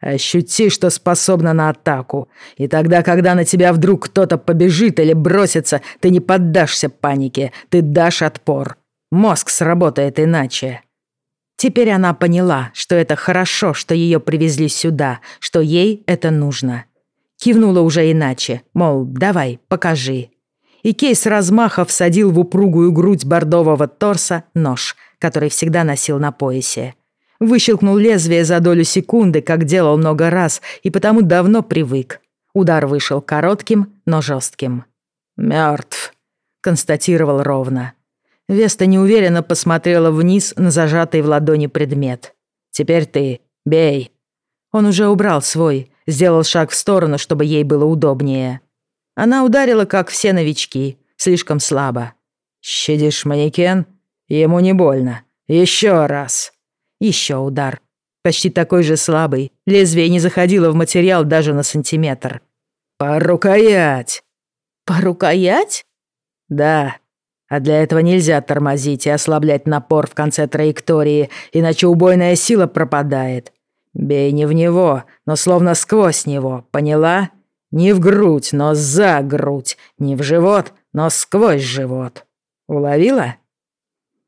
«Ощути, что способна на атаку. И тогда, когда на тебя вдруг кто-то побежит или бросится, ты не поддашься панике, ты дашь отпор. Мозг сработает иначе. Теперь она поняла, что это хорошо, что ее привезли сюда, что ей это нужно. Кивнула уже иначе, мол, давай, покажи. И Кейс размаха всадил в упругую грудь бордового торса нож, который всегда носил на поясе. Выщелкнул лезвие за долю секунды, как делал много раз, и потому давно привык. Удар вышел коротким, но жестким. «Мертв», — констатировал ровно. Веста неуверенно посмотрела вниз на зажатый в ладони предмет. «Теперь ты. Бей». Он уже убрал свой, сделал шаг в сторону, чтобы ей было удобнее. Она ударила, как все новички, слишком слабо. «Щадишь манекен? Ему не больно. Еще раз». Еще удар. Почти такой же слабый. Лезвие не заходило в материал даже на сантиметр. «По рукоять!» «По рукоять?» «Да, а для этого нельзя тормозить и ослаблять напор в конце траектории, иначе убойная сила пропадает. Бей не в него, но словно сквозь него, поняла? Не в грудь, но за грудь. Не в живот, но сквозь живот. Уловила?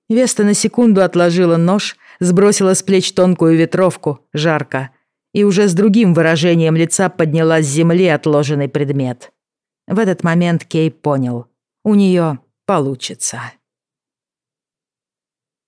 Веста на секунду отложила нож, сбросила с плеч тонкую ветровку, жарко, и уже с другим выражением лица подняла с земли отложенный предмет. В этот момент Кей понял. У нее получится.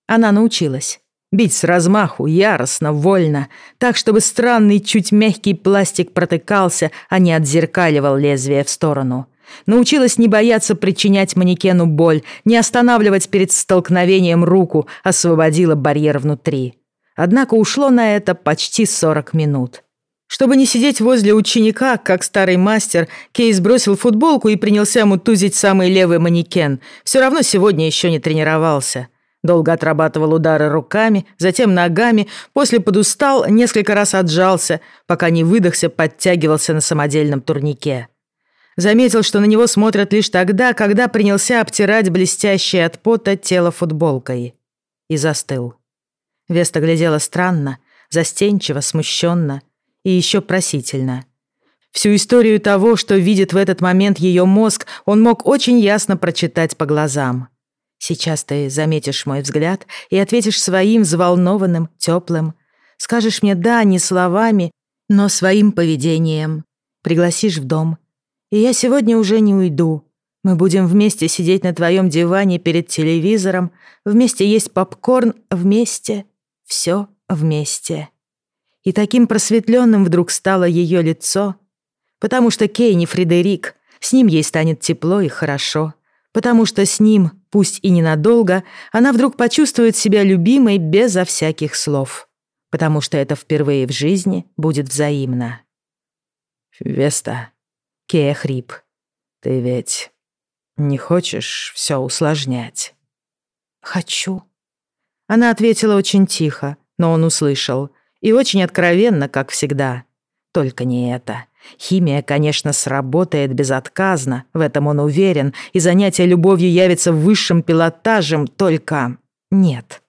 Она научилась. Бить с размаху, яростно, вольно, так, чтобы странный, чуть мягкий пластик протыкался, а не отзеркаливал лезвие в сторону. Научилась не бояться причинять манекену боль, не останавливать перед столкновением руку, освободила барьер внутри. Однако ушло на это почти 40 минут. Чтобы не сидеть возле ученика, как старый мастер, Кей сбросил футболку и принялся мутузить самый левый манекен. Все равно сегодня еще не тренировался. Долго отрабатывал удары руками, затем ногами, после подустал, несколько раз отжался, пока не выдохся, подтягивался на самодельном турнике. Заметил, что на него смотрят лишь тогда, когда принялся обтирать блестящее от пота тело футболкой. И застыл. Веста глядела странно, застенчиво, смущенно и еще просительно. Всю историю того, что видит в этот момент ее мозг, он мог очень ясно прочитать по глазам. Сейчас ты заметишь мой взгляд и ответишь своим взволнованным, теплым. Скажешь мне «да» не словами, но своим поведением. Пригласишь в дом. И я сегодня уже не уйду. Мы будем вместе сидеть на твоем диване перед телевизором, вместе есть попкорн, вместе, все вместе. И таким просветленным вдруг стало ее лицо, потому что Кей не Фредерик, с ним ей станет тепло и хорошо, потому что с ним, пусть и ненадолго, она вдруг почувствует себя любимой безо всяких слов, потому что это впервые в жизни будет взаимно. «Веста», — Кея хрип, — «ты ведь не хочешь все усложнять?» «Хочу». Она ответила очень тихо, но он услышал — и очень откровенно, как всегда. Только не это. Химия, конечно, сработает безотказно, в этом он уверен, и занятие любовью явится высшим пилотажем, только нет.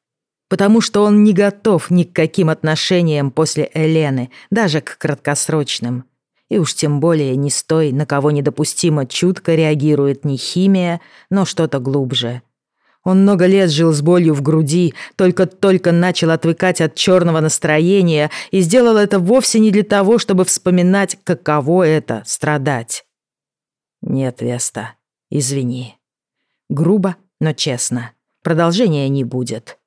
Потому что он не готов ни к каким отношениям после Элены, даже к краткосрочным. И уж тем более не с той, на кого недопустимо чутко реагирует не химия, но что-то глубже. Он много лет жил с болью в груди, только-только начал отвыкать от черного настроения и сделал это вовсе не для того, чтобы вспоминать, каково это — страдать. «Нет, Веста, извини». Грубо, но честно. Продолжения не будет.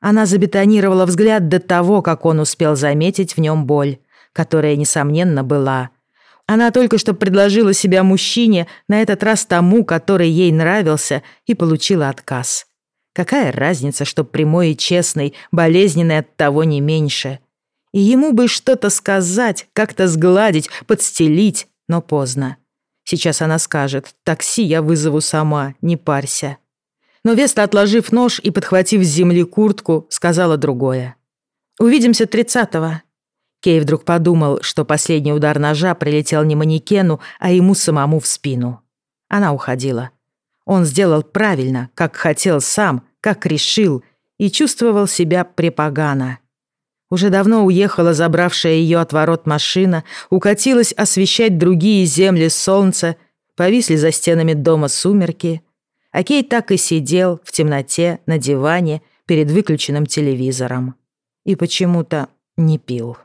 Она забетонировала взгляд до того, как он успел заметить в нем боль, которая, несомненно, была. Она только что предложила себя мужчине, на этот раз тому, который ей нравился, и получила отказ. Какая разница, что прямой и честный, болезненный от того не меньше. И ему бы что-то сказать, как-то сгладить, подстелить, но поздно. Сейчас она скажет, такси я вызову сама, не парься. Но Веста, отложив нож и подхватив с земли куртку, сказала другое. «Увидимся тридцатого». Кей вдруг подумал, что последний удар ножа прилетел не манекену, а ему самому в спину. Она уходила. Он сделал правильно, как хотел сам, как решил, и чувствовал себя препогано. Уже давно уехала забравшая ее от ворот машина, укатилась освещать другие земли солнца, повисли за стенами дома сумерки — а Кей так и сидел в темноте на диване перед выключенным телевизором. И почему-то не пил.